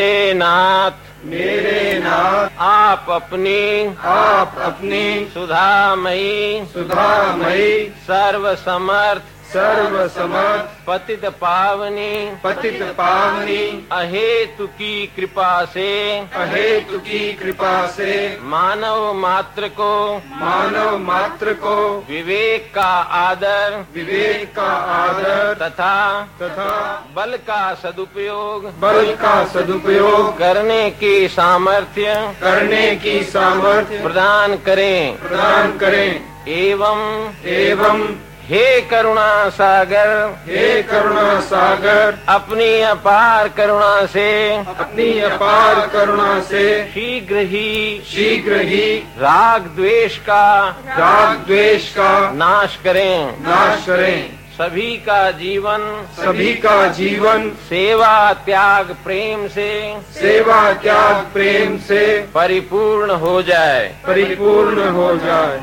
मेरे नाथ मेरे नाथ। आप अपनी आप अपनी सुधा मई सुधा मई सर्व समर्थ सर्व समर्थ पतित पावनी। पतित पावनी। अहेतु की कृपा से। अहेतु की कृपा से। मानव मात्र को। मानव मात्र को। विवेक का आदर। विवेक का आदर। तथा तथा बल का सदुपयोग। बल का सदुपयोग। करने की सामर्थ्य। करने की सामर्थ्य। प्रदान करें। प्रदान करें। एवं। एवं। हे करुणा सागर हे करुणा सागर अपनी अपार करुणा से अपनी अपार करुणा से शीघ्र ही शीघ्र ही राग द्वेष का राग द्वेष का नाश करें। नाश करें। सभी का जीवन सभी का जीवन सेवा त्याग प्रेम से सेवा त्याग प्रेम से परिपूर्ण हो जाए। परिपूर्ण हो जाए।